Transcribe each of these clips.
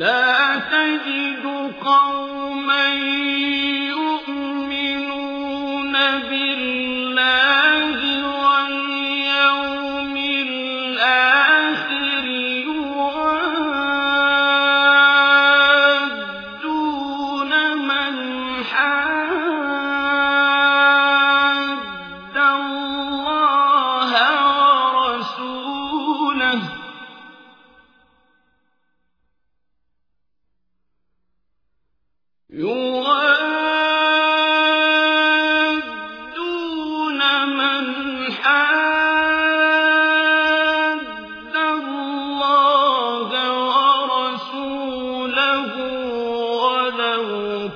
لا تجد قوما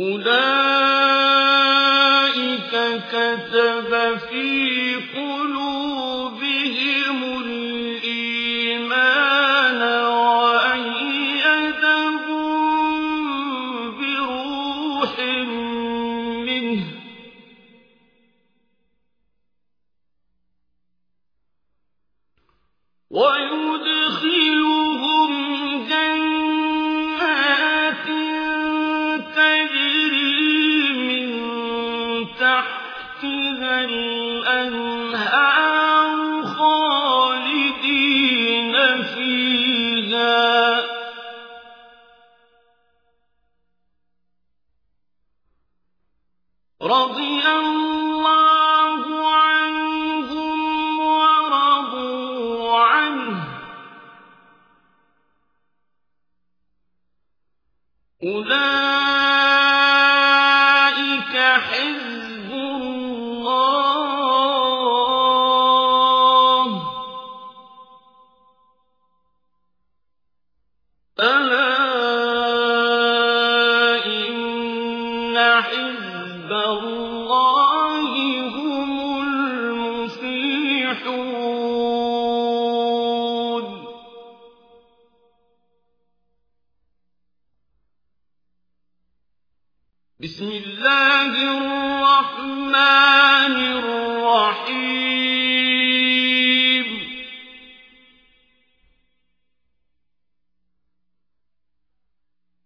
أولئك كتب في قلوبهم الإيمان وأيدهم بروح منه. ويدخلهم تحتها الأنهار خالدين فيها. رضي الله عنهم ورضوا عنه. أولئك ألا إن حزب الله هم بسم الله الرحمن الرحيم.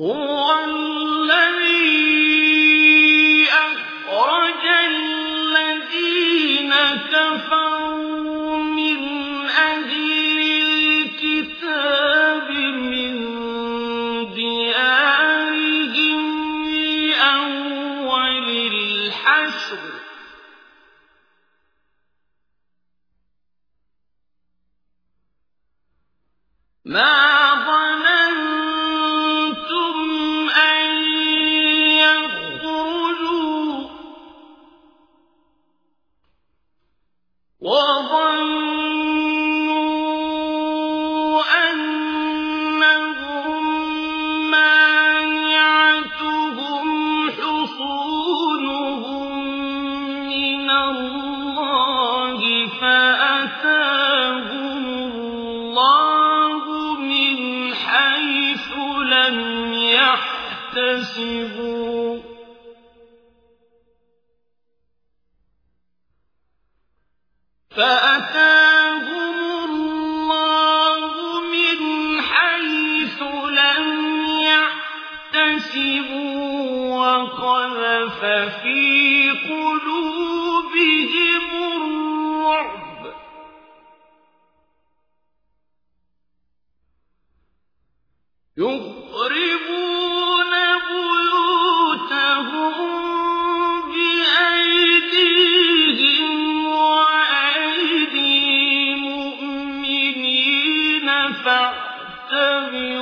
هو الذي أخرج الذين كفروا من أهل الكتاب من ديارهم لأول الحشر. اكتسبوا فأتاهم الله من حيث لم يعتسبوا وقذف في قلوبهم الرعب يخربون فاعتبروا